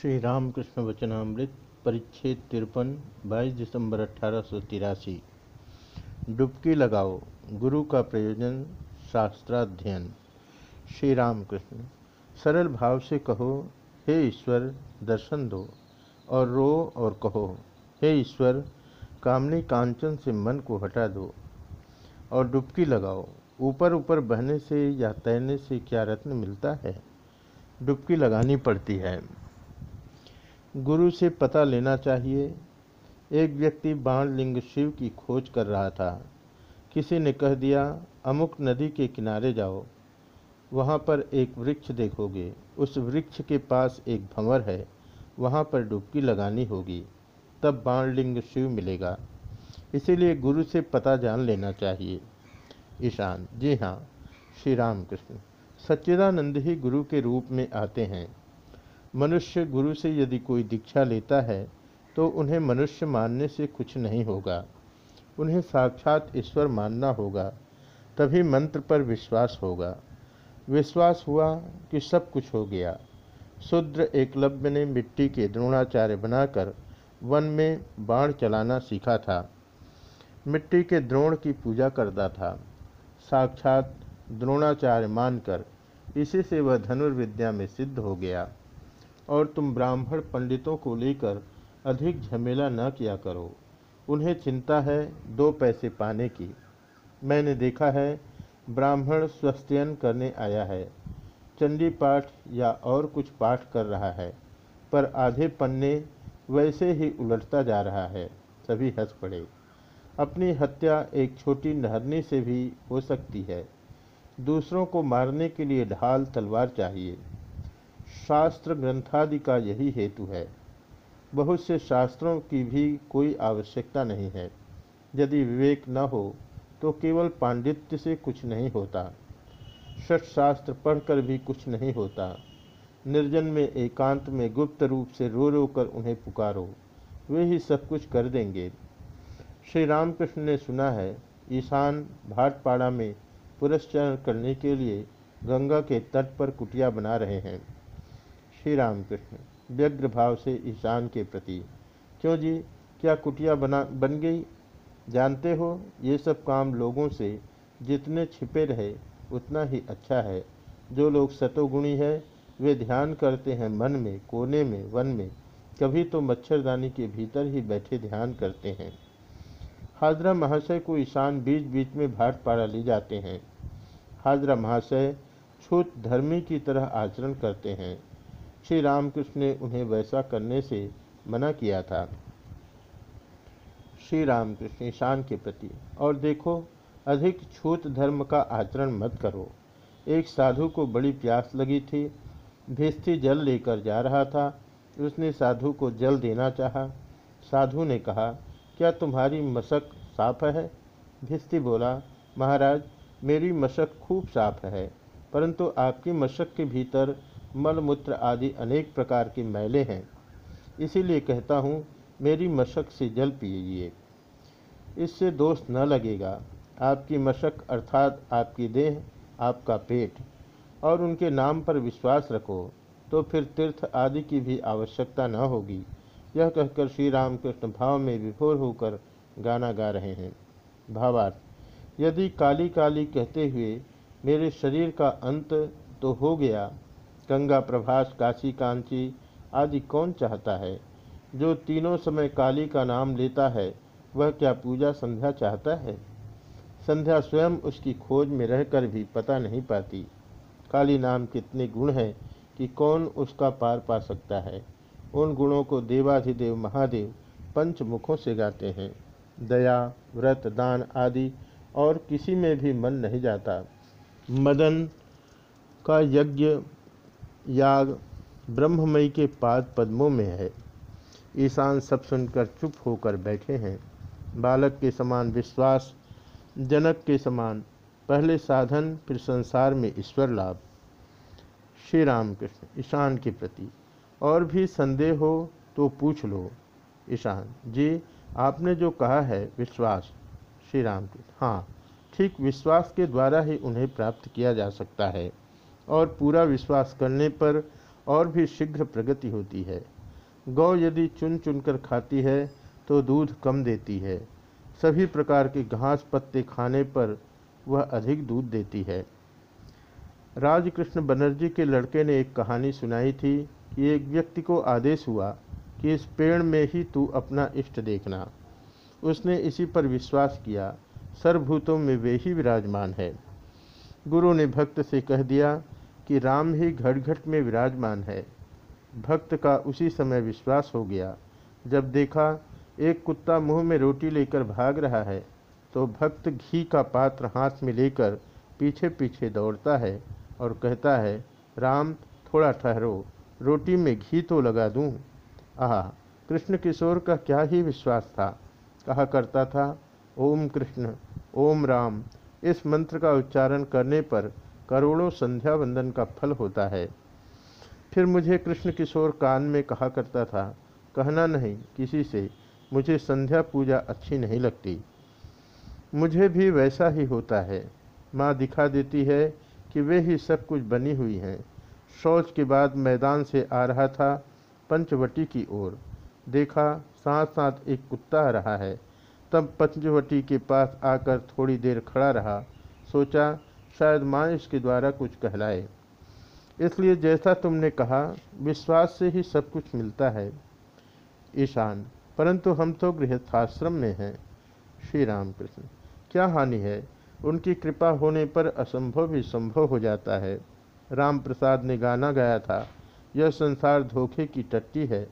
श्री रामकृष्ण वचनामृत, परिच्छेद तिरपन, बाईस दिसंबर अठारह डुबकी लगाओ, गुरु का प्रयोजन, शास्त्राध्ययन। श्री रामकृष्ण सरल भाव से कहो, हे ईश्वर, दर्शन दो, और रो और कहो, हे ईश्वर, कामनी कांचन से मन को हटा दो, और डुबकी लगाओ, ऊपर ऊपर बहने से या तैरने से क्या रत्न मिलता है? डुबकी लगानी पड़ती है। गुरु से पता लेना चाहिए। एक व्यक्ति बाणलिंग शिव की खोज कर रहा था। किसी ने कह दिया, अमुक नदी के किनारे जाओ। वहाँ पर एक वृक्ष देखोगे। उस वृक्ष के पास एक भंवर है। वहाँ पर डुबकी लगानी होगी। तब बाणलिंग शिव मिलेगा। इसीलिए गुरु से पता जान लेना चाहिए। ईशान, जी हाँ श्री राम कृष्ण सच्चिदानंद ही गुरु के रूप में आते हैं। मनुष्य गुरु से यदि कोई दीक्षा लेता है तो उन्हें मनुष्य मानने से कुछ नहीं होगा। उन्हें साक्षात ईश्वर मानना होगा, तभी मंत्र पर विश्वास होगा। विश्वास हुआ कि सब कुछ हो गया। शूद्र एकलव्य ने मिट्टी के द्रोणाचार्य बनाकर वन में बाण चलाना सीखा था। मिट्टी के द्रोण की पूजा करता था। साक्षात द्रोणाचार्य मानकर इसी से वह धनुर्विद्या में सिद्ध हो गया। और तुम ब्राह्मण पंडितों को लेकर अधिक झमेला न किया करो। उन्हें चिंता है दो पैसे पाने की। मैंने देखा है, ब्राह्मण स्वस्थयन करने आया है। चंडी पाठ या और कुछ पाठ कर रहा है, पर आधे पन्ने वैसे ही उलटता जा रहा है, सभी हंस पड़े। अपनी हत्या एक छोटी नहरनी से भी हो सकती है। दूसरों को मारने के लिए ढाल तलवार चाहिए। शास्त्र ग्रंथादि का यही हेतु है। बहुत से शास्त्रों की भी कोई आवश्यकता नहीं है। यदि विवेक न हो तो केवल पांडित्य से कुछ नहीं होता। षट शास्त्र पढ़कर भी कुछ नहीं होता। निर्जन में एकांत में गुप्त रूप से रो रो कर उन्हें पुकारो। वे ही सब कुछ कर देंगे। श्री रामकृष्ण ने सुना है, ईशान भाटपाड़ा में पुरस्चरण करने के लिए गंगा के तट पर कुटिया बना रहे हैं। श्री रामकृष्ण व्यग्र भाव से ईशान के प्रति। क्यों जी? क्या कुटिया बना, बन गई? जानते हो, ये सब काम लोगों से जितने छिपे रहे, उतना ही अच्छा है। जो लोग सतोगुणी है, वे ध्यान करते हैं मन में, कोने में, वन में। कभी तो मच्छरदानी के भीतर ही बैठे ध्यान करते हैं। हाजरा महाशय को ईशान बीच बीच में भाट पाड़ा ले जाते हैं। हाजरा महाशय छूत धर्मी की तरह आचरण करते हैं। श्री रामकृष्ण ने उन्हें वैसा करने से मना किया था। श्री रामकृष्ण ईशान के प्रति, और देखो, अधिक छूत धर्म का आचरण मत करो। एक साधु को बड़ी प्यास लगी थी, भिस्ती जल लेकर जा रहा था, उसने साधु को जल देना चाहा। साधु ने कहा, क्या तुम्हारी मशक साफ़ है? भिस्ती बोला, महाराज, मेरी मशक खूब साफ़ है, परंतु आपकी मशक के भीतर मलमूत्र आदि अनेक प्रकार की मैले हैं। इसीलिए कहता हूँ, मेरी मशक से जल पीजिए इससे दोष न लगेगा। आपकी मशक अर्थात आपकी देह, आपका पेट और उनके नाम पर विश्वास रखो तो फिर तीर्थ आदि की भी आवश्यकता न होगी। यह कहकर श्री रामकृष्ण भाव में विभोर होकर गाना गा रहे हैं। भावार्थ, यदि काली काली कहते हुए मेरे शरीर का अंत तो हो गया गंगा, प्रभास, काशी, कांची आदि कौन चाहता है? जो तीनों समय काली का नाम लेता है, वह क्या पूजा संध्या चाहता है? संध्या स्वयं उसकी खोज में रहकर भी पता नहीं पाती। काली नाम कितने गुण हैं कि कौन उसका पार पा सकता है। उन गुणों को देवाधिदेव, महादेव पंच मुखों से गाते हैं। दया, व्रत, दान आदि और किसी में भी मन नहीं जाता। मदन का यज्ञ याग ब्रह्ममयी के पाद पद्मों में है। ईशान सब सुनकर चुप होकर बैठे हैं। बालक के समान विश्वास, जनक के समान पहले साधन, फिर संसार में ईश्वर लाभ। श्री राम कृष्ण ईशान के प्रति, और भी संदेह हो तो पूछ लो। ईशान, जी, आपने जो कहा है, विश्वास। श्री राम कृष्ण हाँ ठीक विश्वास के द्वारा ही उन्हें प्राप्त किया जा सकता है। और पूरा विश्वास करने पर और भी शीघ्र प्रगति होती है। गौ यदि चुन चुनकर खाती है तो दूध कम देती है। सभी प्रकार के घास पत्ते खाने पर वह अधिक दूध देती है। राजकृष्ण बनर्जी के लड़के ने एक कहानी सुनाई थी कि एक व्यक्ति को आदेश हुआ कि इस पेड़ में ही तू अपना इष्ट देखना। उसने इसी पर विश्वास किया। सर्वभूतों में वे ही विराजमान है। गुरु ने भक्त से कह दिया कि राम ही घट घट में विराजमान है। भक्त का उसी समय विश्वास हो गया। जब देखा, एक कुत्ता मुँह में रोटी लेकर भाग रहा है तो भक्त घी का पात्र हाथ में लेकर पीछे पीछे दौड़ता है और कहता है, राम, थोड़ा ठहरो, रोटी में घी तो लगा दूँ। आह, कृष्ण किशोर का क्या ही विश्वास था। कहा करता था, ओम कृष्ण, ओम राम। इस मंत्र का उच्चारण करने पर करोड़ों संध्या वंदन का फल होता है। फिर मुझे कृष्ण किशोर कान में कहा करता था, कहना नहीं, किसी से, मुझे संध्या पूजा अच्छी नहीं लगती। मुझे भी वैसा ही होता है। माँ दिखा देती है कि वे ही सब कुछ बनी हुई हैं। शौच के बाद मैदान से आ रहा था पंचवटी की ओर। देखा साथ साथ एक कुत्ता आ रहा है। तब पंचवटी के पास आकर थोड़ी देर खड़ा रहा। सोचा शायद माँ इसके द्वारा कुछ कहलाए। इसलिए जैसा तुमने कहा, विश्वास से ही सब कुछ मिलता है। ईशान, परंतु हम तो गृहस्थाश्रम में हैं। श्री राम कृष्ण क्या हानि है? उनकी कृपा होने पर असंभव भी संभव हो जाता है। राम प्रसाद ने गाना गाया था, यह संसार धोखे की टट्टी है।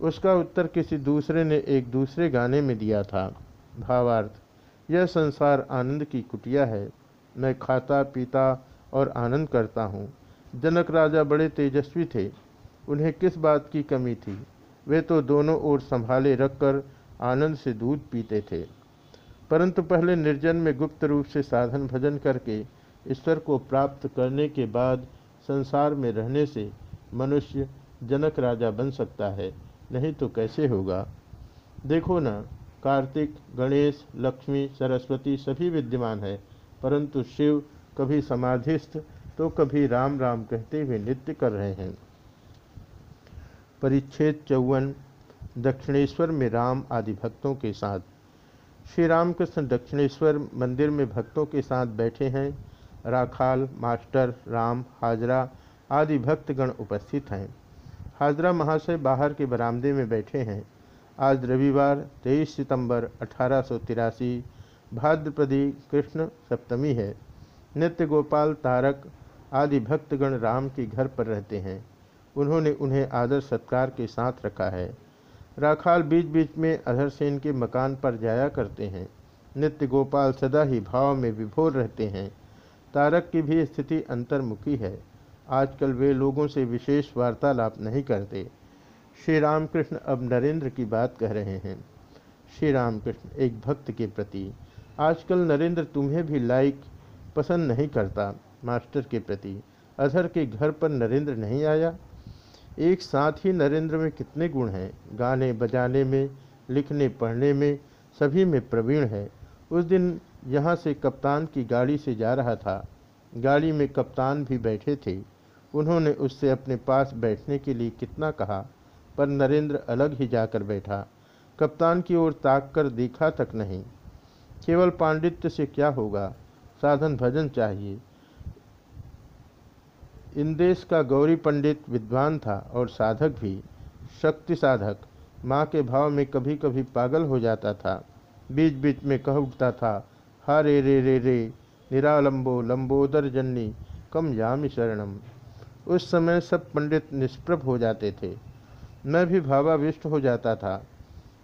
उसका उत्तर किसी दूसरे ने एक दूसरे गाने में दिया था। भावार्थ, यह संसार आनंद की कुटिया है। मैं खाता, पीता और आनंद करता हूँ। जनक राजा बड़े तेजस्वी थे। उन्हें किस बात की कमी थी? वे तो दोनों ओर संभाले रखकर आनंद से दूध पीते थे। परंतु पहले निर्जन में गुप्त रूप से साधन भजन करके ईश्वर को प्राप्त करने के बाद संसार में रहने से मनुष्य जनक राजा बन सकता है, नहीं तो कैसे होगा? देखो ना, कार्तिक, गणेश, लक्ष्मी, सरस्वती सभी विद्यमान है। परंतु शिव कभी समाधिस्थ तो कभी राम राम कहते हुए नृत्य कर रहे हैं। परिच्छेद चौवन, दक्षिणेश्वर में राम आदि भक्तों के साथ। श्री रामकृष्ण दक्षिणेश्वर मंदिर में भक्तों के साथ बैठे हैं। राखाल, मास्टर, राम, हाजरा आदि भक्तगण उपस्थित हैं। हाजरा महाशय बाहर के बरामदे में बैठे हैं। आज रविवार 23 सितंबर, अठारह सौ तिरासी भाद्रपदी कृष्ण सप्तमी है। नित्य गोपाल तारक आदि भक्तगण राम के घर पर रहते हैं। उन्होंने उन्हें आदर सत्कार के साथ रखा है। राखाल बीच बीच में अधर सेन के मकान पर जाया करते हैं। नित्य गोपाल सदा ही भाव में विभोर रहते हैं। तारक की भी स्थिति अंतर्मुखी है। आजकल वे लोगों से विशेष वार्तालाप नहीं करते। श्री रामकृष्ण अब नरेंद्र की बात कह रहे हैं। श्री रामकृष्ण एक भक्त के प्रति आजकल नरेंद्र तुम्हें भी लाइक पसंद नहीं करता, मास्टर के प्रति। अजहर के घर पर नरेंद्र नहीं आया। एक साथ ही नरेंद्र में कितने गुण हैं? गाने, बजाने में, लिखने, पढ़ने में, सभी में प्रवीण है। उस दिन यहाँ से कप्तान की गाड़ी से जा रहा था। गाड़ी में कप्तान भी बैठे थे। उन्होंने उससे अपने पास बैठने के लिए कितना कहा, पर नरेंद्र अलग ही जाकर बैठा। कप्तान की ओर ताक कर देखा तक नहीं। केवल पांडित्य से क्या होगा? साधन भजन चाहिए। इंदेश का गौरी पंडित विद्वान था और साधक भी। शक्ति साधक। माँ के भाव में कभी कभी पागल हो जाता था। बीच बीच में कह उठता था, हा रे रे रे रे, निरालंबो, लंबोदर जन्नी, कम यामी शरणम। उस समय सब पंडित निष्प्रभ हो जाते थे। मैं भी भावाविष्ट हो जाता था।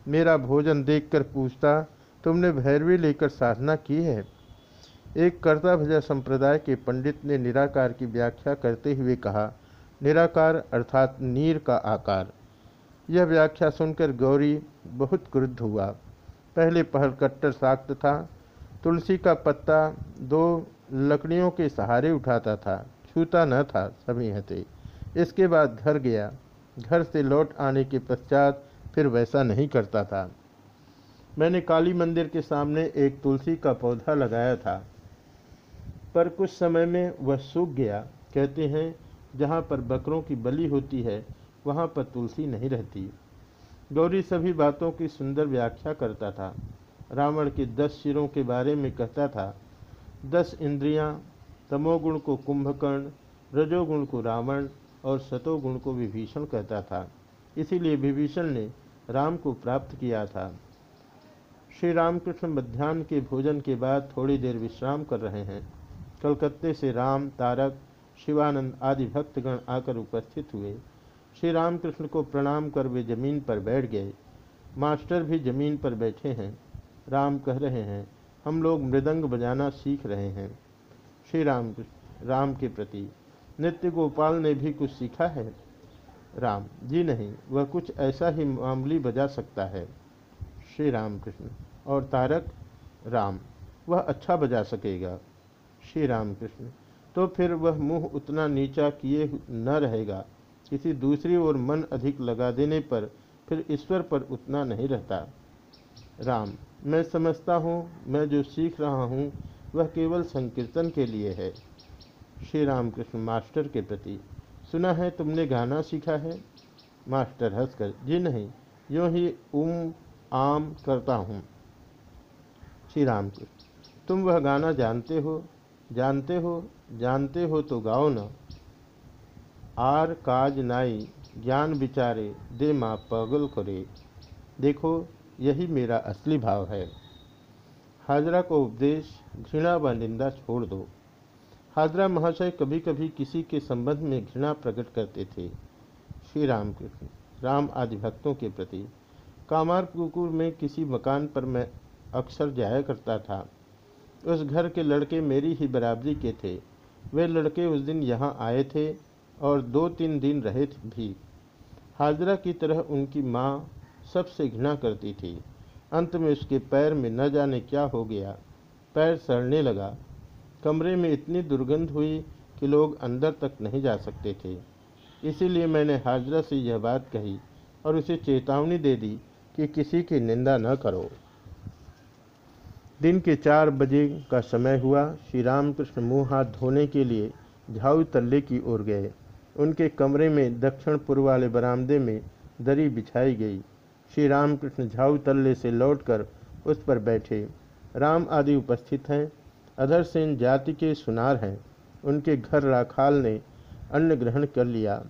मेरा भोजन देखकर पूछता तुमने भैरवी लेकर साधना की है। एक कर्ता भजा संप्रदाय के पंडित ने निराकार की व्याख्या करते हुए कहा, निराकार अर्थात नीर का आकार। यह व्याख्या सुनकर गौरी बहुत क्रुद्ध हुआ। पहले पहल कट्टर साक्त था, तुलसी का पत्ता दो लकड़ियों के सहारे उठाता था, छूता न था सभी हते इसके बाद घर गया। घर से लौट आने के पश्चात फिर वैसा नहीं करता था। मैंने काली मंदिर के सामने एक तुलसी का पौधा लगाया था। पर कुछ समय में वह सूख गया। कहते हैं जहाँ पर बकरों की बलि होती है वहाँ पर तुलसी नहीं रहती। गौरी सभी बातों की सुंदर व्याख्या करता था। रावण के दस सिरों के बारे में कहता था दस इंद्रियाँ, तमोगुण को कुंभकर्ण रजोगुण को रावण और सतोगुण को विभीषण कहता था। इसीलिए विभीषण ने राम को प्राप्त किया था। श्री रामकृष्ण मध्यान्ह के भोजन के बाद थोड़ी देर विश्राम कर रहे हैं। कलकत्ते से राम, तारक, शिवानंद आदि भक्तगण आकर उपस्थित हुए। श्री रामकृष्ण को प्रणाम कर वे ज़मीन पर बैठ गए। मास्टर भी ज़मीन पर बैठे हैं। राम कह रहे हैं, हम लोग मृदंग बजाना सीख रहे हैं। श्री राम राम के प्रति, नित्य गोपाल ने भी कुछ सीखा है? राम, जी नहीं, वह कुछ ऐसा ही मामूली बजा सकता है। श्री राम कृष्ण और तारक राम। वह अच्छा बजा सकेगा श्री राम कृष्ण तो फिर वह मुँह उतना नीचा किए न रहेगा। किसी दूसरी ओर मन अधिक लगा देने पर फिर ईश्वर पर उतना नहीं रहता। राम, मैं समझता हूँ, मैं जो सीख रहा हूँ, वह केवल संकीर्तन के लिए है। श्री राम कृष्ण मास्टर के प्रति, सुना है तुमने गाना सीखा है? मास्टर हंसकर, जी नहीं, यूँ ही उम आम करता हूँ। श्री राम कृष्ण तुम वह गाना जानते हो जानते हो जानते हो तो गाओ न। आर काज नाई, ज्ञान विचारे, दे माँ पगल करे। देखो, यही मेरा असली भाव है। हाजरा को उपदेश, घृणा व निंदा छोड़ दो। हाजरा महाशय कभी कभी किसी के संबंध में घृणा प्रकट करते थे। श्री राम कृष्ण राम आदि भक्तों के प्रति कामार कुकुर में किसी मकान पर मैं अक्सर जाया करता था। उस घर के लड़के मेरी ही बराबरी के थे। वे लड़के उस दिन यहाँ आए थे और दो तीन दिन रहे भी। हाजरा की तरह उनकी माँ सबसे घृणा करती थी। अंत में उसके पैर में न जाने क्या हो गया। पैर सड़ने लगा। कमरे में इतनी दुर्गंध हुई कि लोग अंदर तक नहीं जा सकते थे। इसीलिए मैंने हाजरा से यह बात कही और उसे चेतावनी दे दी कि किसी की निंदा न करो। दिन के चार बजे का समय हुआ। श्री रामकृष्ण मुँह हाथ धोने के लिए झाऊ तल्ले की ओर गए। उनके कमरे में दक्षिण पूर्व वाले बरामदे में दरी बिछाई गई। श्री रामकृष्ण झाऊ तल्ले से लौटकर उस पर बैठे। राम आदि उपस्थित हैं। अधर सेन जाति के सुनार हैं। उनके घर राखाल ने अन्न ग्रहण कर लिया।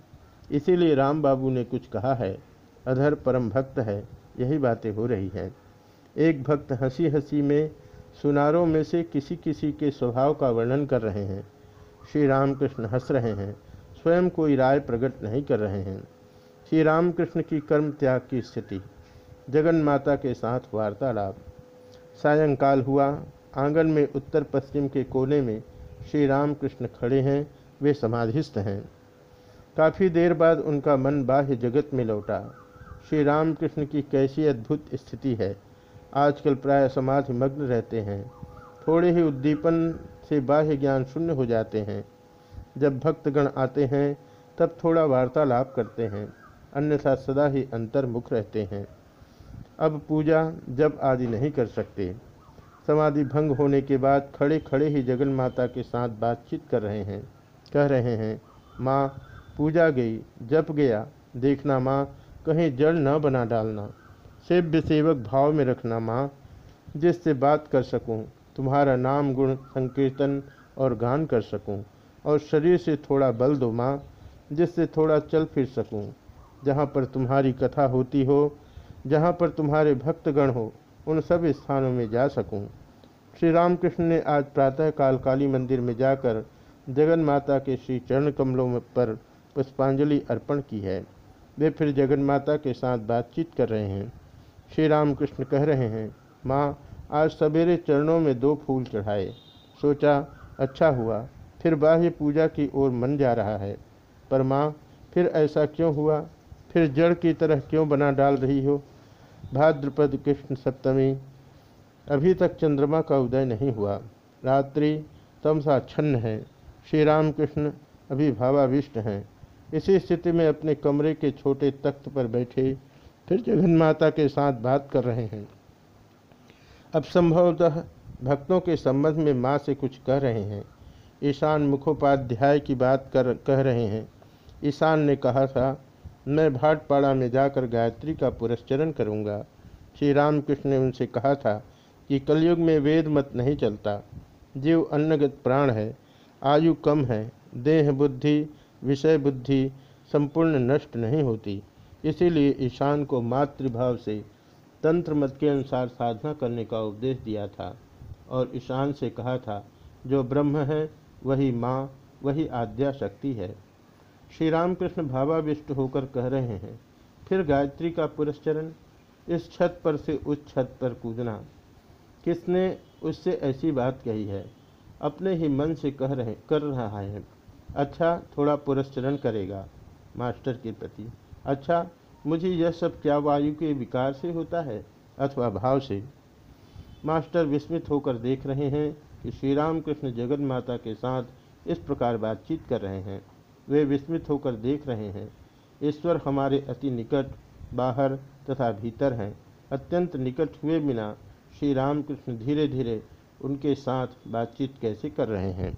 इसीलिए राम बाबू ने कुछ कहा है। अधर परम भक्त है। यही बातें हो रही हैं। एक भक्त हँसी हँसी में सुनारों में से किसी किसी के स्वभाव का वर्णन कर रहे हैं। श्री रामकृष्ण हंस रहे हैं, स्वयं कोई राय प्रकट नहीं कर रहे हैं। श्री रामकृष्ण की कर्म त्याग की स्थिति, जगन माता के साथ वार्तालाप। सायंकाल हुआ, आँगन में उत्तर पश्चिम के कोने में श्री रामकृष्ण खड़े हैं, वे समाधिस्थ हैं। काफ़ी देर बाद उनका मन बाह्य जगत में लौटा। श्री रामकृष्ण की कैसी अद्भुत स्थिति है। आजकल प्राय समाधि मग्न रहते हैं। थोड़े ही उद्दीपन से बाह्य ज्ञान शून्य हो जाते हैं। जब भक्तगण आते हैं, तब थोड़ा वार्तालाप करते हैं। अन्यथा सदा ही अंतर्मुख रहते हैं। अब पूजा जब आदि नहीं कर सकते। समाधि भंग होने के बाद खड़े खड़े ही जगन माता के साथ बातचीत कर रहे हैं। कह रहे हैं, माँ, पूजा गई, जप गया। देखना माँ कहीं जड़ न बना डालना। सेव्य सेवक भाव में रखना माँ, जिससे बात कर सकूँ। तुम्हारा नाम गुण संकीर्तन और गान कर सकूँ। और शरीर से थोड़ा बल दो माँ, जिससे थोड़ा चल फिर सकूँ। जहाँ पर तुम्हारी कथा होती हो, जहाँ पर तुम्हारे भक्तगण हो, उन सब स्थानों में जा सकूँ। श्री रामकृष्ण ने आज प्रातःकाल काली मंदिर में जाकर जगन माता के श्री चरण कमलों पर पुष्पांजलि अर्पण की है। वे फिर जगन माता के साथ बातचीत कर रहे हैं। श्री रामकृष्ण कह रहे हैं, माँ, आज सवेरे चरणों में दो फूल चढ़ाए। सोचा अच्छा हुआ। फिर बाह्य पूजा की ओर मन जा रहा है। पर माँ, फिर ऐसा क्यों हुआ? फिर जड़ की तरह क्यों बना डाल रही हो? भाद्रपद कृष्ण सप्तमी। अभी तक चंद्रमा का उदय नहीं हुआ। रात्रि तमसा छन्न है। श्री राम कृष्ण अभी भावाविष्ट हैं। इसी स्थिति में अपने कमरे के छोटे तख्त पर बैठे, फिर जगन माता के साथ बात कर रहे हैं। अब संभवतः भक्तों के संबंध में माँ से कुछ कह रहे हैं। ईशान मुखोपाध्याय की बात कर, कह रहे हैं। ईशान ने कहा था, मैं भाटपाड़ा में जाकर गायत्री का पुरस्चरण करूँगा। श्री रामकृष्ण ने उनसे कहा था कि कलयुग में वेद मत नहीं चलता। जीव अन्नगत प्राण है, आयु कम है, देह बुद्धि विषय बुद्धि संपूर्ण नष्ट नहीं होती। इसीलिए ईशान को मातृभाव से तंत्र मत के अनुसार साधना करने का उपदेश दिया था और ईशान से कहा था, जो ब्रह्म है, वही माँ, वही आद्या शक्ति है। श्री रामकृष्ण भावाविष्ट होकर कह रहे हैं, फिर गायत्री का पुरस्चरण इस छत पर से उस छत पर कूदना। किसने उससे ऐसी बात कही है? अपने ही मन से कह रहे, कर रहा है। अच्छा थोड़ा पुरस्चरण करेगा, मास्टर के प्रति। अच्छा मुझे यह सब क्या वायु के विकार से होता है अथवा भाव से? मास्टर विस्मित होकर देख रहे हैं कि श्री राम कृष्ण जगत माता के साथ इस प्रकार बातचीत कर रहे हैं। वे विस्मित होकर देख रहे हैं, ईश्वर हमारे अति निकट, बाहर तथा भीतर हैं। अत्यंत निकट हुए बिना श्री रामकृष्ण धीरे धीरे उनके साथ बातचीत कैसे कर रहे हैं?